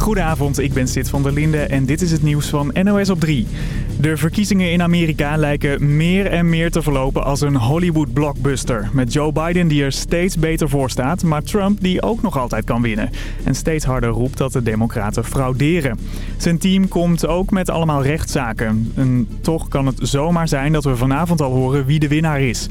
Goedenavond, ik ben Sid van der Linde en dit is het nieuws van NOS op 3. De verkiezingen in Amerika lijken meer en meer te verlopen als een Hollywood blockbuster. Met Joe Biden die er steeds beter voor staat, maar Trump die ook nog altijd kan winnen. En steeds harder roept dat de democraten frauderen. Zijn team komt ook met allemaal rechtszaken. En toch kan het zomaar zijn dat we vanavond al horen wie de winnaar is.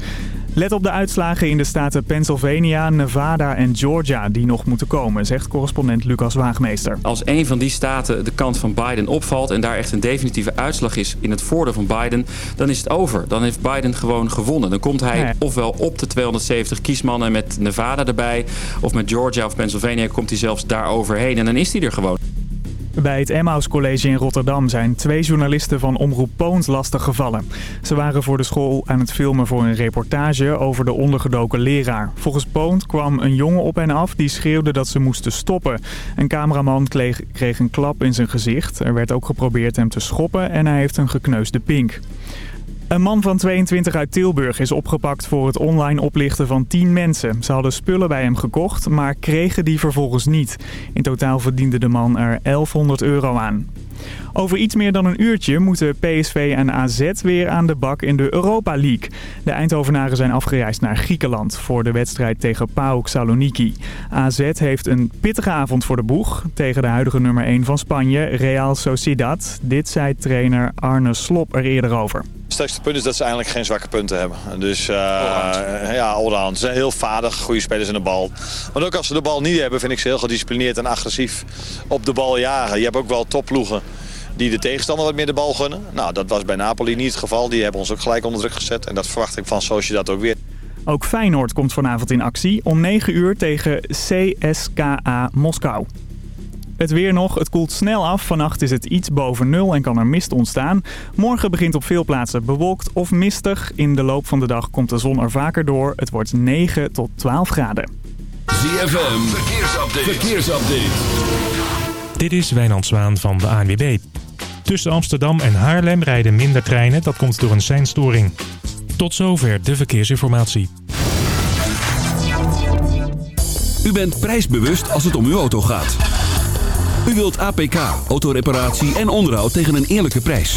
Let op de uitslagen in de staten Pennsylvania, Nevada en Georgia die nog moeten komen, zegt correspondent Lucas Waagmeester. Als een van die staten de kant van Biden opvalt en daar echt een definitieve uitslag is in het voordeel van Biden, dan is het over. Dan heeft Biden gewoon gewonnen. Dan komt hij ofwel op de 270 kiesmannen met Nevada erbij, of met Georgia of Pennsylvania komt hij zelfs daar overheen en dan is hij er gewoon. Bij het Emmaus College in Rotterdam zijn twee journalisten van Omroep Poont lastig gevallen. Ze waren voor de school aan het filmen voor een reportage over de ondergedoken leraar. Volgens Poont kwam een jongen op hen af die schreeuwde dat ze moesten stoppen. Een cameraman kreeg, kreeg een klap in zijn gezicht. Er werd ook geprobeerd hem te schoppen en hij heeft een gekneusde pink. Een man van 22 uit Tilburg is opgepakt voor het online oplichten van 10 mensen. Ze hadden spullen bij hem gekocht, maar kregen die vervolgens niet. In totaal verdiende de man er 1100 euro aan. Over iets meer dan een uurtje moeten PSV en AZ weer aan de bak in de Europa League. De Eindhovenaren zijn afgereisd naar Griekenland voor de wedstrijd tegen PAOK Saloniki. AZ heeft een pittige avond voor de boeg tegen de huidige nummer 1 van Spanje, Real Sociedad. Dit zei trainer Arne Slop er eerder over. Het sterkste punt is dat ze eigenlijk geen zwakke punten hebben. Dus uh, ja, allround. Ze zijn heel vaardig, goede spelers in de bal. Maar ook als ze de bal niet hebben, vind ik ze heel gedisciplineerd en agressief op de bal jagen. Je hebt ook wel topploegen die de tegenstander wat meer de bal gunnen. Nou, dat was bij Napoli niet het geval. Die hebben ons ook gelijk onder druk gezet. En dat verwacht ik van Sociedad ook weer. Ook Feyenoord komt vanavond in actie om 9 uur tegen CSKA Moskou. Het weer nog, het koelt snel af. Vannacht is het iets boven nul en kan er mist ontstaan. Morgen begint op veel plaatsen bewolkt of mistig. In de loop van de dag komt de zon er vaker door. Het wordt 9 tot 12 graden. ZFM, verkeersupdate. verkeersupdate. Dit is Wijnand Zwaan van de ANWB. Tussen Amsterdam en Haarlem rijden minder treinen. Dat komt door een seinstoring. Tot zover de verkeersinformatie. U bent prijsbewust als het om uw auto gaat. U wilt APK, autoreparatie en onderhoud tegen een eerlijke prijs.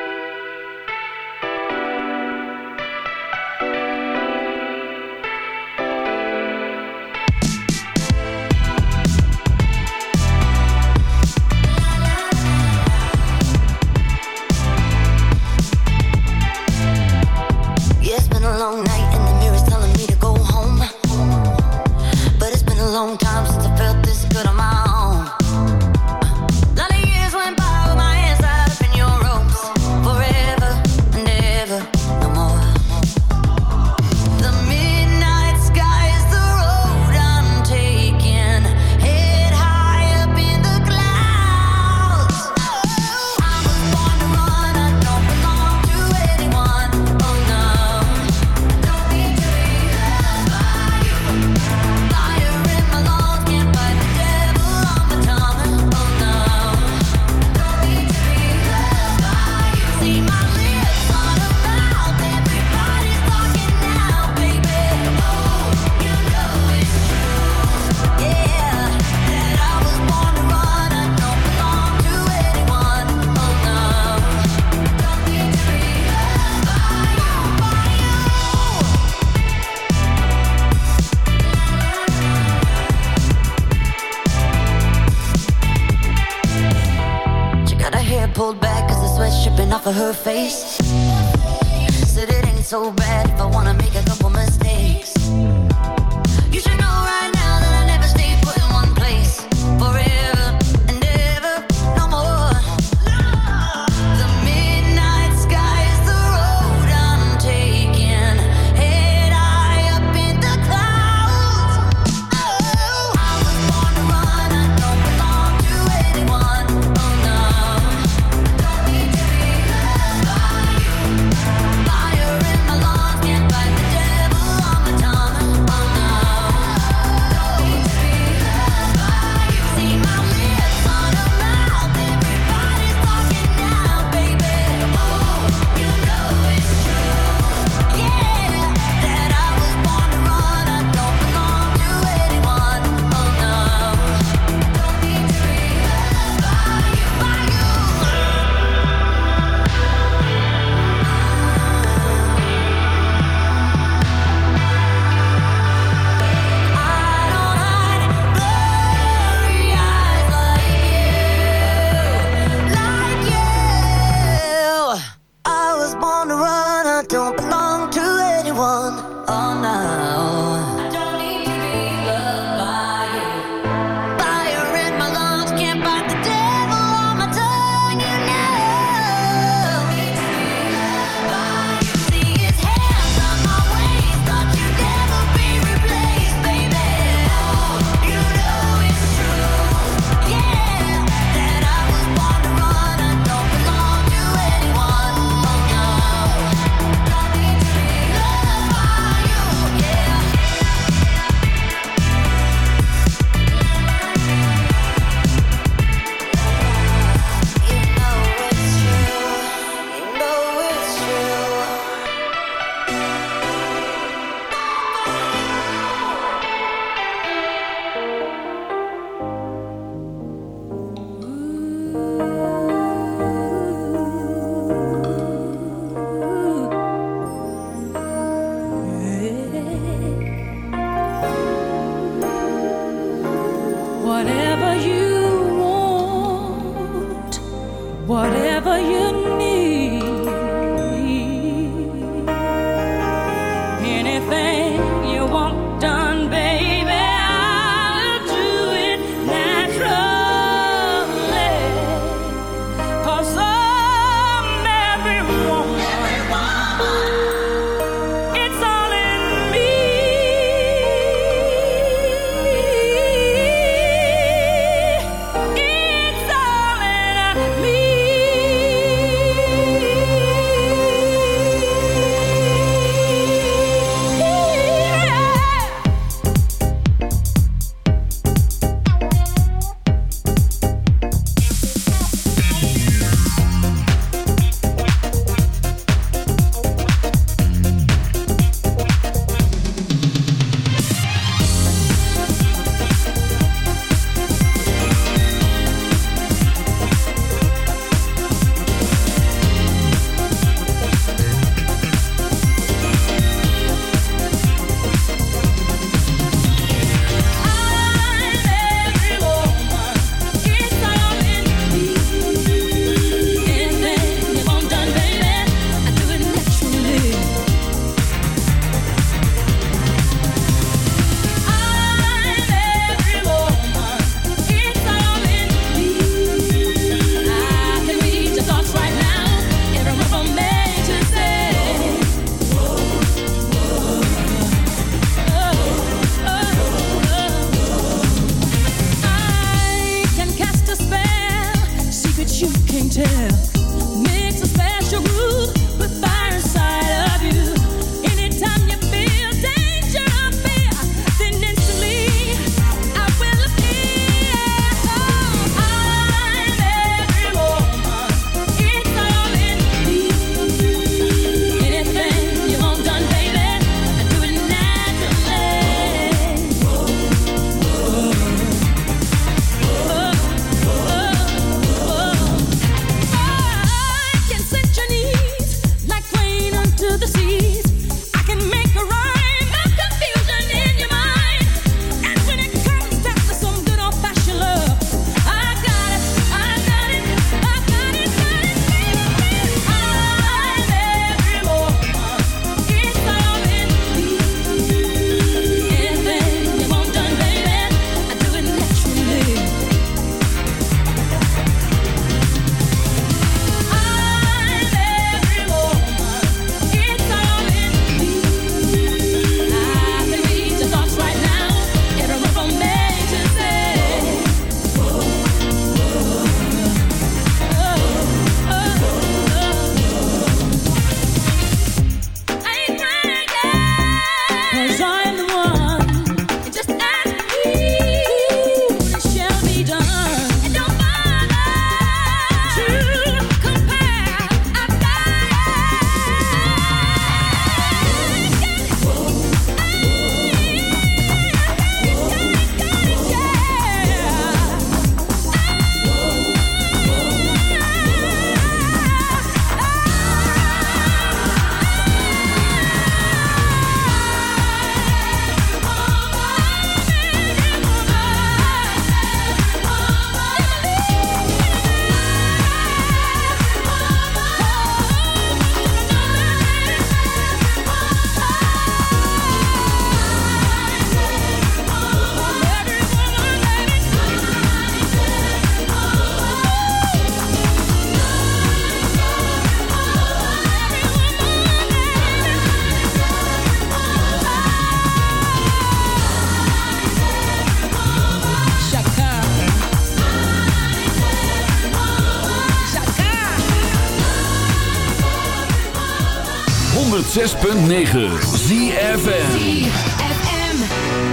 106.9 ZFM.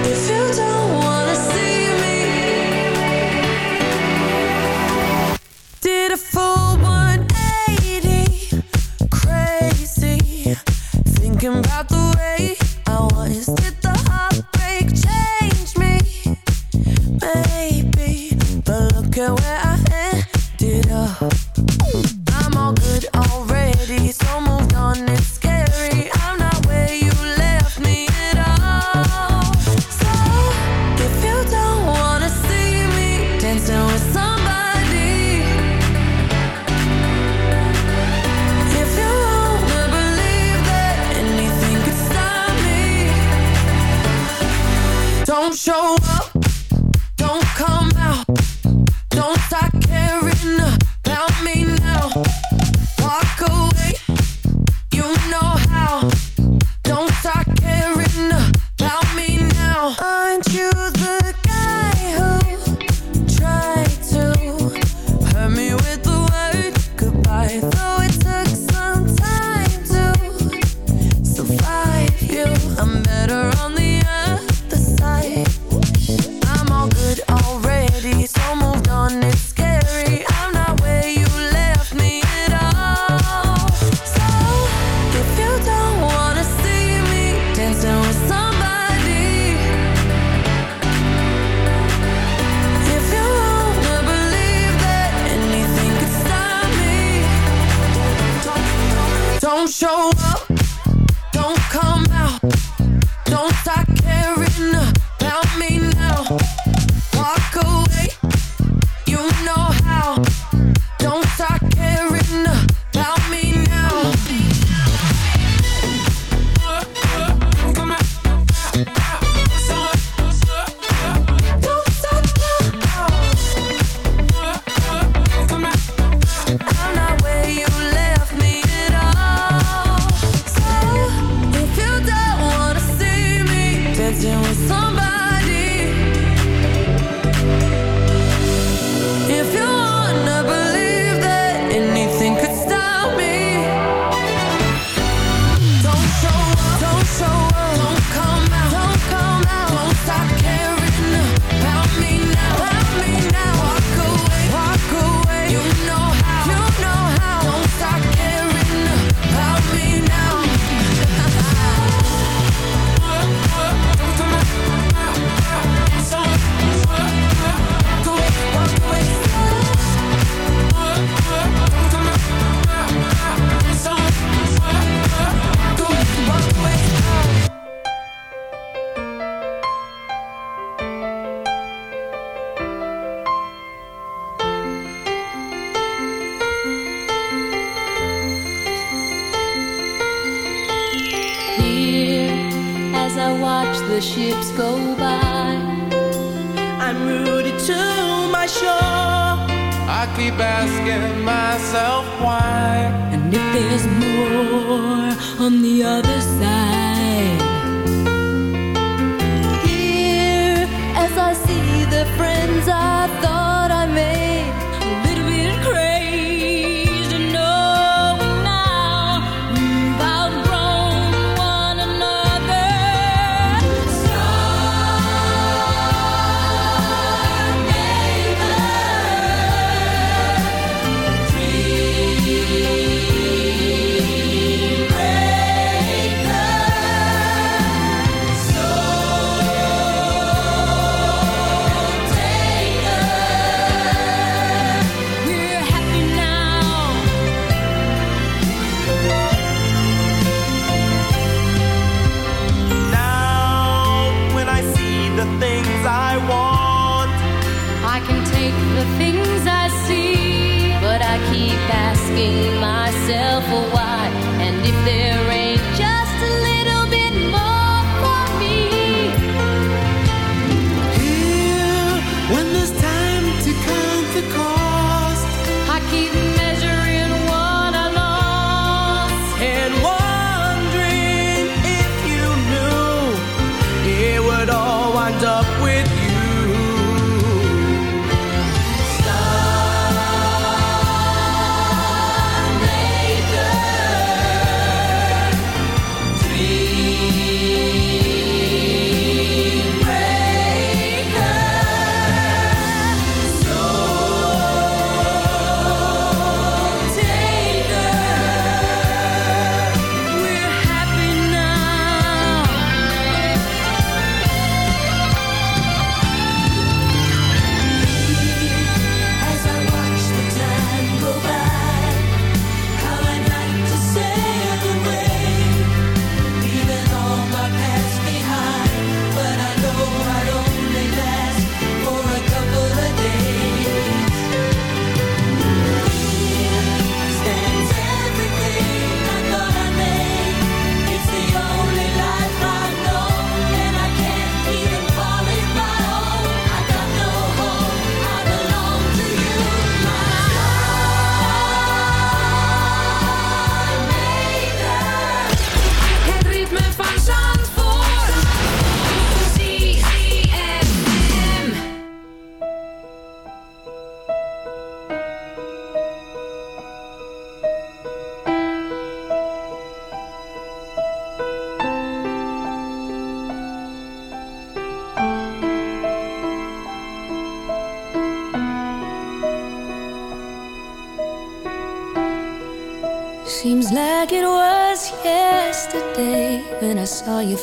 If show up, don't come back.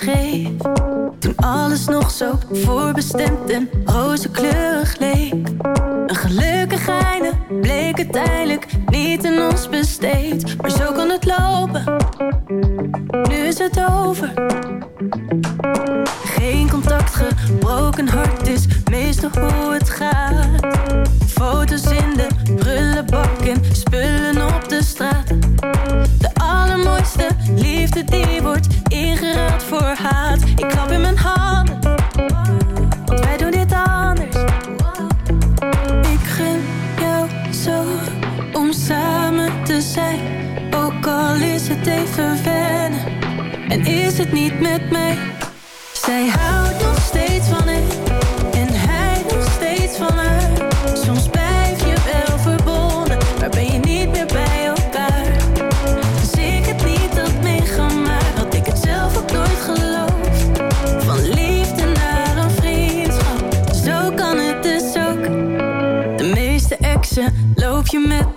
scheef. Toen alles nog zo voorbestemd en roze kleur.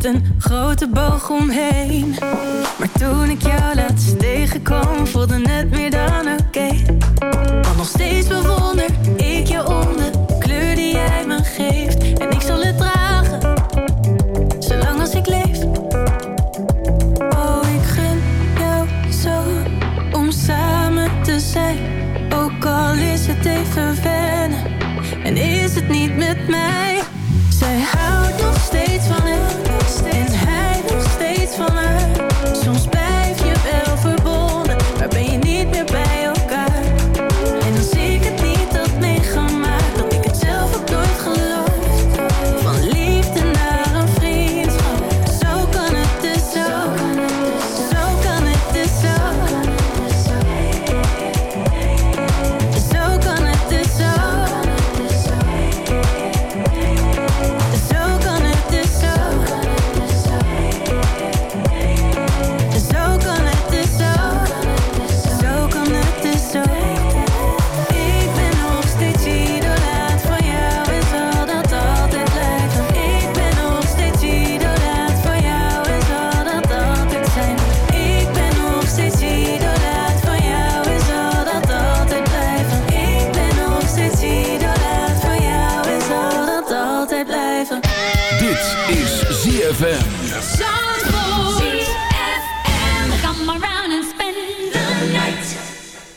een grote boog omheen.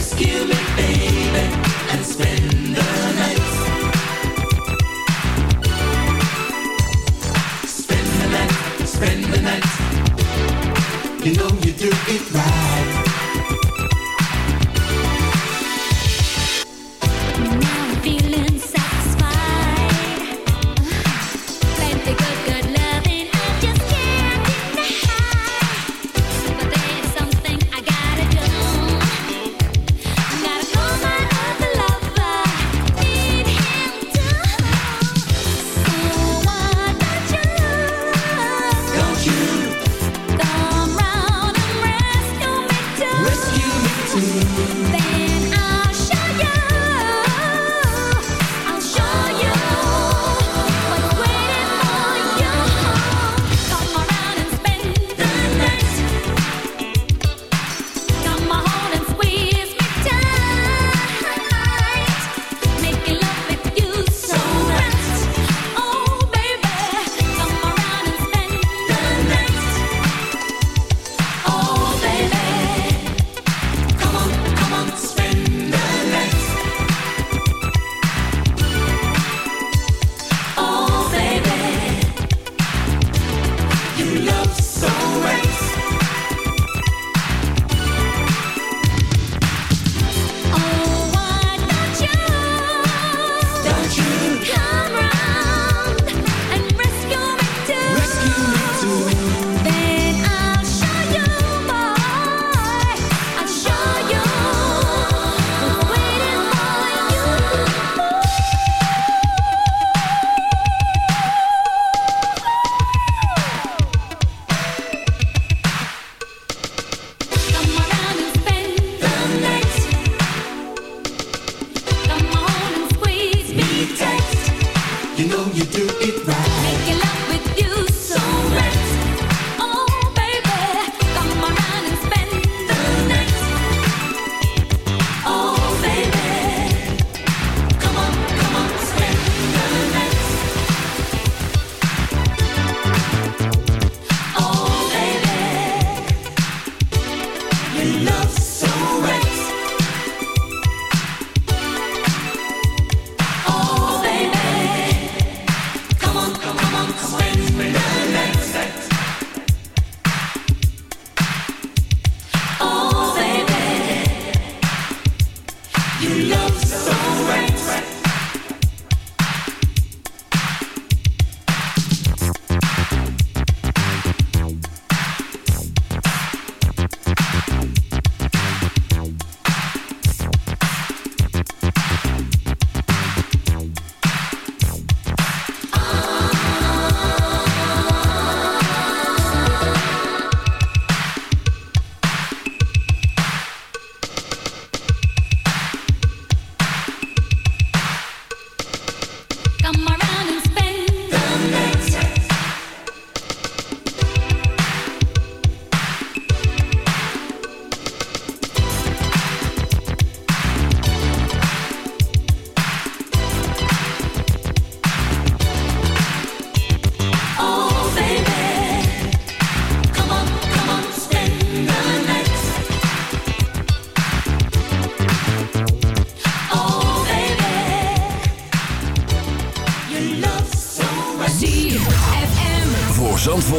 Excuse me.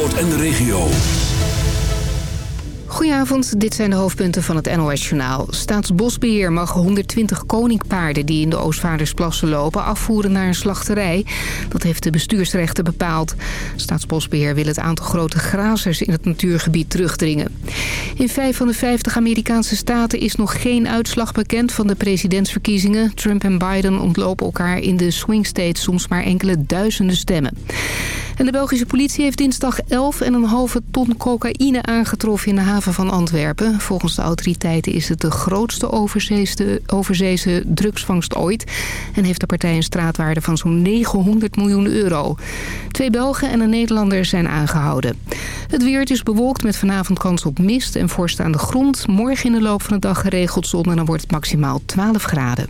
En de regio. Goedenavond, dit zijn de hoofdpunten van het NOS-journaal. Staatsbosbeheer mag 120 koninkpaarden die in de Oostvaardersplassen lopen... afvoeren naar een slachterij. Dat heeft de bestuursrechter bepaald. Staatsbosbeheer wil het aantal grote grazers in het natuurgebied terugdringen. In vijf van de 50 Amerikaanse staten is nog geen uitslag bekend van de presidentsverkiezingen. Trump en Biden ontlopen elkaar in de swing states soms maar enkele duizenden stemmen. En de Belgische politie heeft dinsdag 11,5 ton cocaïne aangetroffen in de haven van Antwerpen. Volgens de autoriteiten is het de grootste overzeese, overzeese drugsvangst ooit. En heeft de partij een straatwaarde van zo'n 900 miljoen euro. Twee Belgen en een Nederlander zijn aangehouden. Het weer is bewolkt met vanavond kans op mist en vorst aan de grond. Morgen in de loop van de dag geregeld zon en dan wordt het maximaal 12 graden.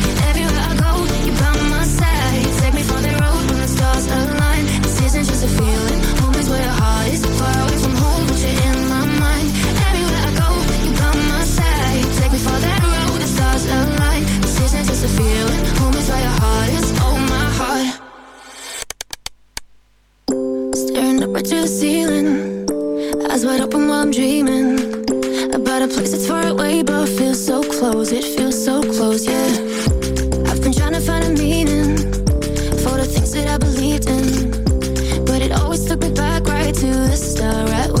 Just a feeling, home is where your heart is. Oh my heart. Staring up to the ceiling, eyes wide open while I'm dreaming about a place that's far away but feels so close. It feels so close, yeah. I've been trying to find a meaning for the things that I believed in, but it always took me back right to the start, right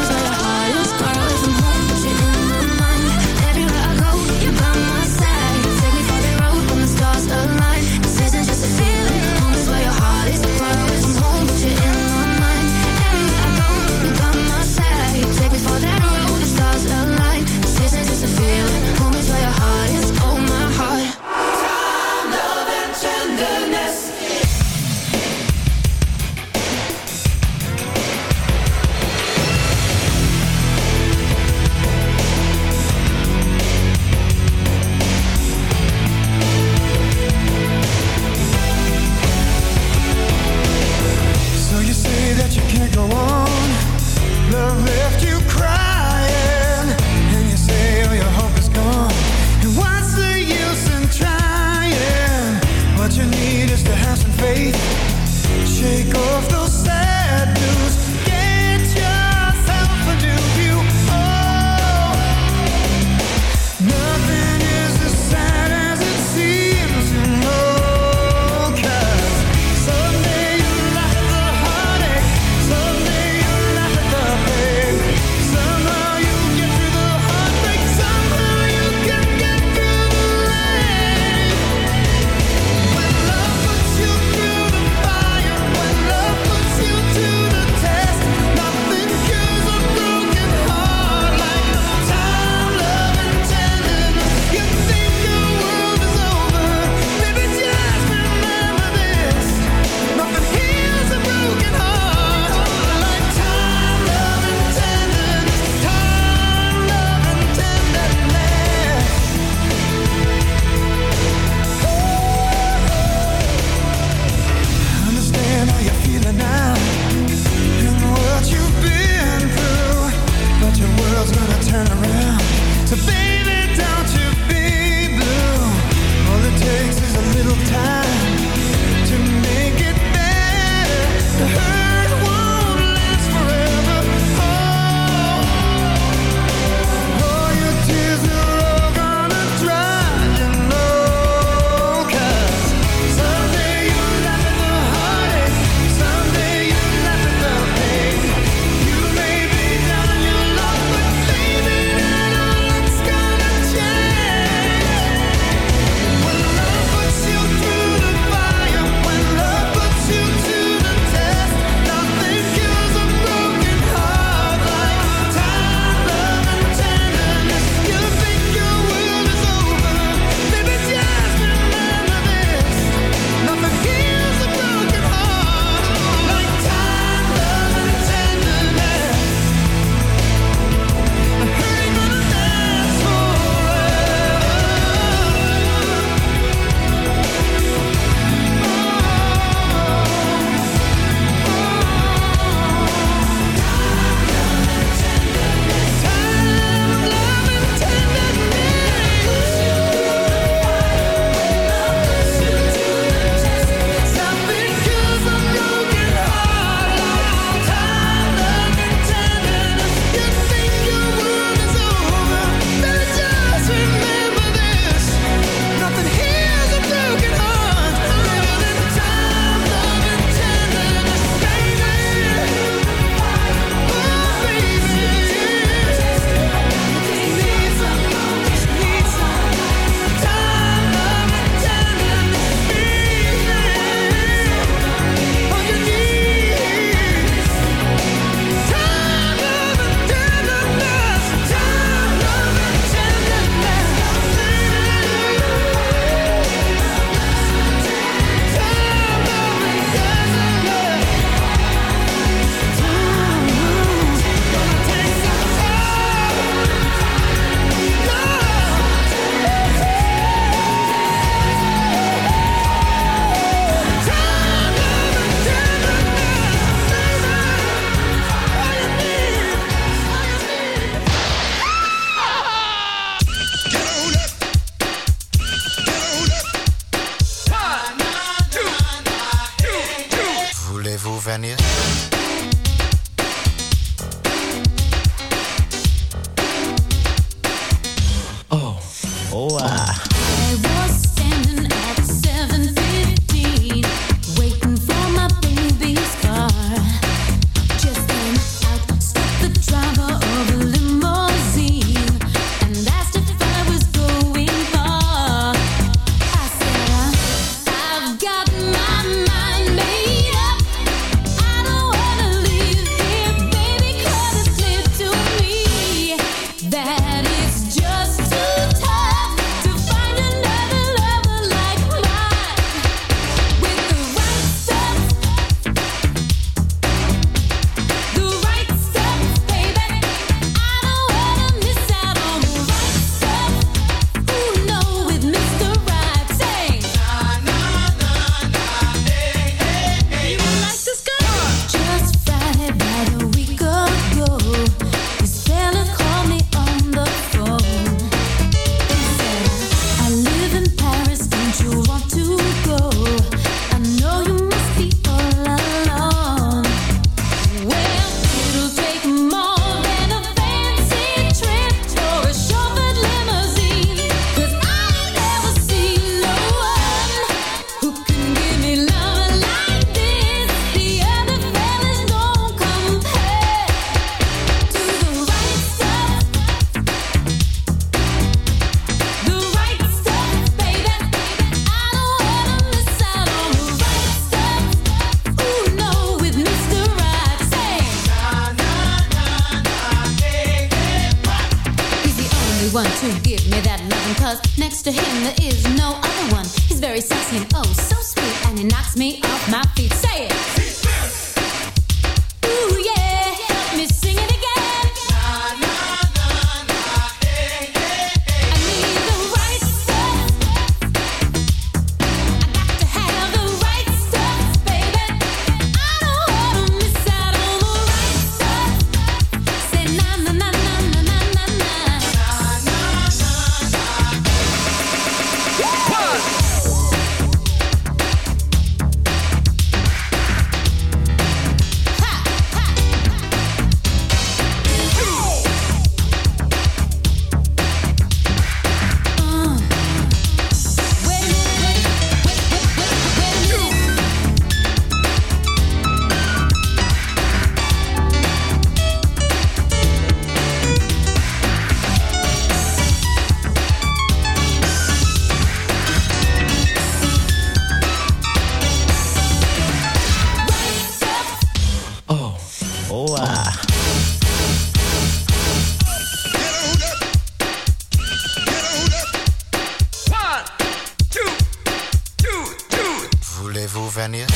Voulez-vous venir?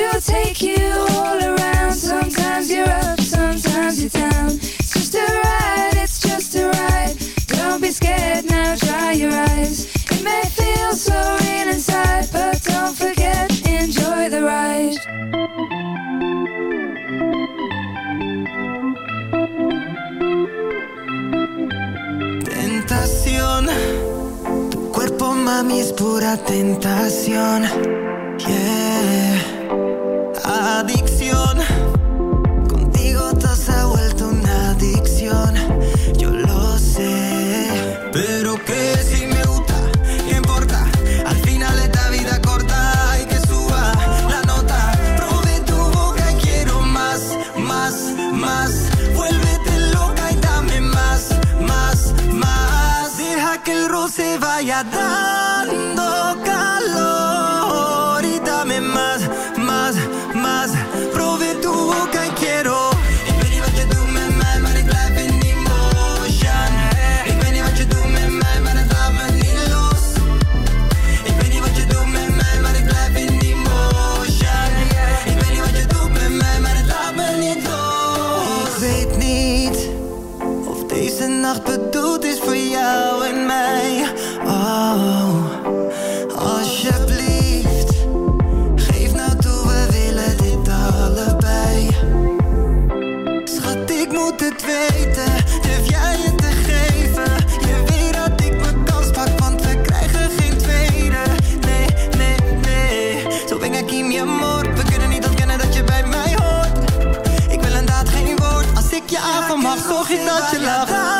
It'll take you all around. Sometimes you're up, sometimes you're down. It's just a ride, it's just a ride. Don't be scared now, dry your eyes. It may feel so real inside, but don't forget, enjoy the ride. tu cuerpo mami es pura tentación not your love.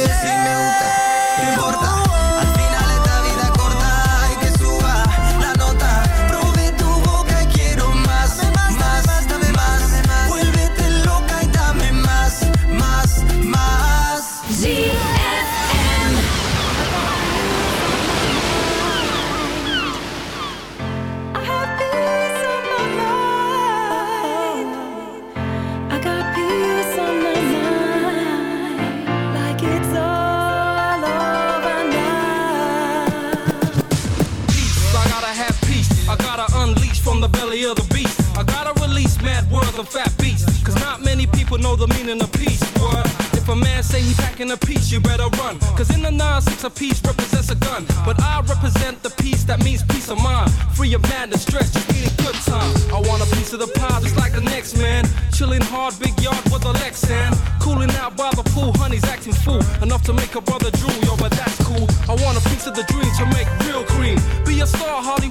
people know the meaning of peace, word. If a man say he packing a piece, you better run. Cause in the nine, six, a piece represents a gun. But I represent the peace that means peace of mind. Free of madness, stress, just need a good time. I want a piece of the pie just like the next man. Chilling hard, big yard with a Lexan. Cooling out by the pool, honey's acting fool. Enough to make a brother drool, yo, but that's cool. I want a piece of the dream to make real cream. Be a star, Hollywood